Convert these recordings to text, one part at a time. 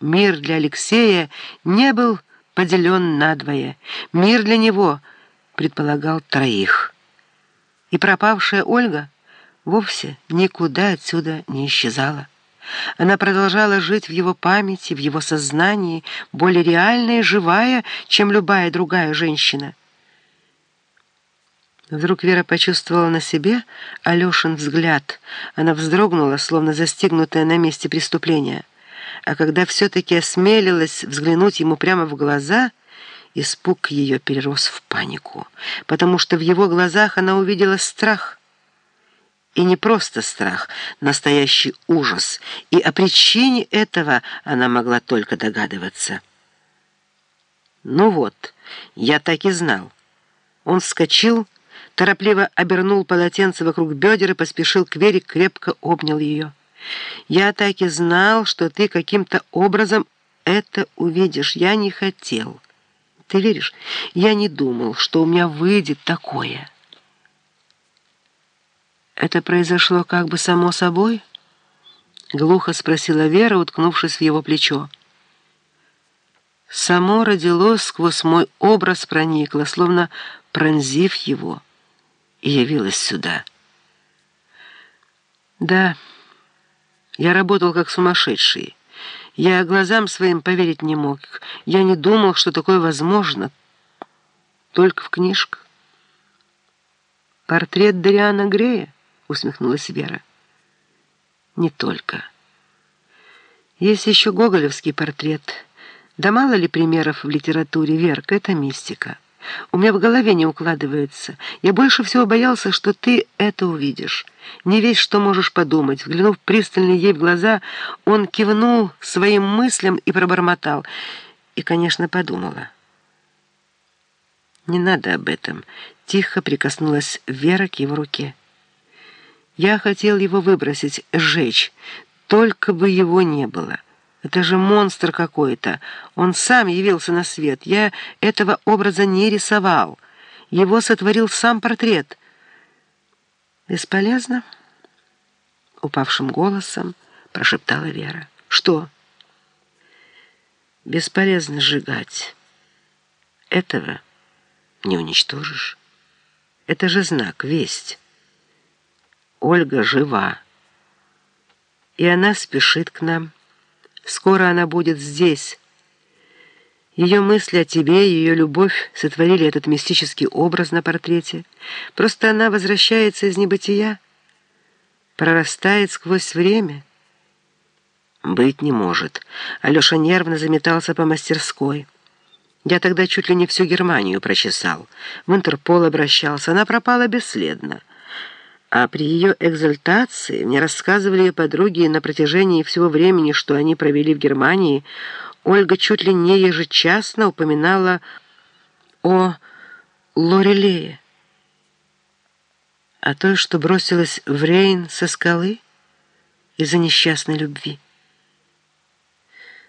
Мир для Алексея не был поделен надвое. Мир для него предполагал троих. И пропавшая Ольга вовсе никуда отсюда не исчезала. Она продолжала жить в его памяти, в его сознании, более реальная и живая, чем любая другая женщина. Вдруг Вера почувствовала на себе Алешин взгляд. Она вздрогнула, словно застигнутая на месте преступления. А когда все-таки осмелилась взглянуть ему прямо в глаза, испуг ее перерос в панику, потому что в его глазах она увидела страх. И не просто страх, настоящий ужас, и о причине этого она могла только догадываться. «Ну вот, я так и знал». Он вскочил, торопливо обернул полотенце вокруг бедер и поспешил к Вере, крепко обнял ее. «Я так и знал, что ты каким-то образом это увидишь. Я не хотел. Ты веришь? Я не думал, что у меня выйдет такое». «Это произошло как бы само собой?» — глухо спросила Вера, уткнувшись в его плечо. Само родилось сквозь мой образ проникло, словно пронзив его и явилась сюда. Да, я работал как сумасшедший. Я глазам своим поверить не мог. Я не думал, что такое возможно. Только в книжках. «Портрет Дариана Грея?» — усмехнулась Вера. «Не только. Есть еще гоголевский портрет. Да мало ли примеров в литературе, Верка, это мистика». У меня в голове не укладывается. Я больше всего боялся, что ты это увидишь. Не весь, что можешь подумать. Взглянув пристально ей в глаза, он кивнул своим мыслям и пробормотал. И, конечно, подумала. «Не надо об этом», — тихо прикоснулась Вера к его руке. «Я хотел его выбросить, сжечь, только бы его не было». Это же монстр какой-то. Он сам явился на свет. Я этого образа не рисовал. Его сотворил сам портрет. Бесполезно? Упавшим голосом прошептала Вера. Что? Бесполезно сжигать. Этого не уничтожишь. Это же знак, весть. Ольга жива. И она спешит к нам. Скоро она будет здесь. Ее мысли о тебе, ее любовь сотворили этот мистический образ на портрете. Просто она возвращается из небытия, прорастает сквозь время. Быть не может. Алеша нервно заметался по мастерской. Я тогда чуть ли не всю Германию прочесал. В Интерпол обращался. Она пропала бесследно. А при ее экзальтации мне рассказывали ее подруги на протяжении всего времени, что они провели в Германии, Ольга чуть ли не ежечасно упоминала о Лорелее, о той, что бросилась в Рейн со скалы из-за несчастной любви.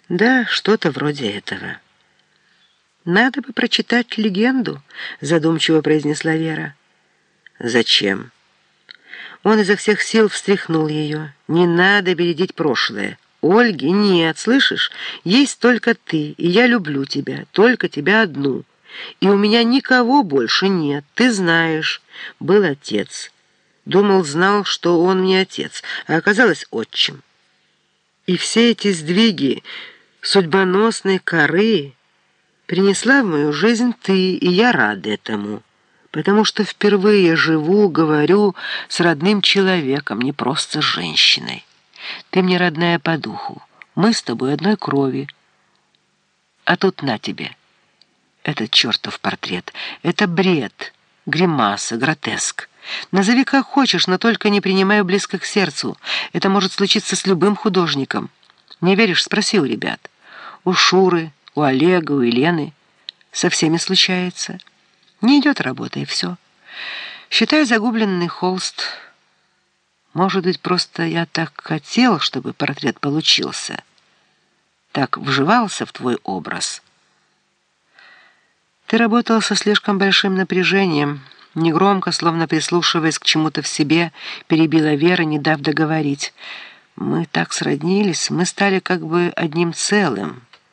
Да, что-то вроде этого. «Надо бы прочитать легенду», — задумчиво произнесла Вера. «Зачем?» Он изо всех сил встряхнул ее. «Не надо бередить прошлое. Ольги нет, слышишь? Есть только ты, и я люблю тебя, только тебя одну. И у меня никого больше нет, ты знаешь. Был отец. Думал, знал, что он не отец, а оказалось отчим. И все эти сдвиги судьбоносной коры принесла в мою жизнь ты, и я рад этому» потому что впервые живу, говорю с родным человеком, не просто с женщиной. Ты мне родная по духу, мы с тобой одной крови. А тут на тебе. Этот чертов портрет, это бред, гримаса, гротеск. Назови как хочешь, но только не принимай близко к сердцу. Это может случиться с любым художником. Не веришь? Спроси у ребят. У Шуры, у Олега, у Елены. Со всеми случается. Не идет работа, и все. Считай загубленный холст. Может быть, просто я так хотел, чтобы портрет получился. Так вживался в твой образ. Ты работал со слишком большим напряжением. Негромко, словно прислушиваясь к чему-то в себе, перебила Вера, не дав договорить. Мы так сроднились, мы стали как бы одним целым.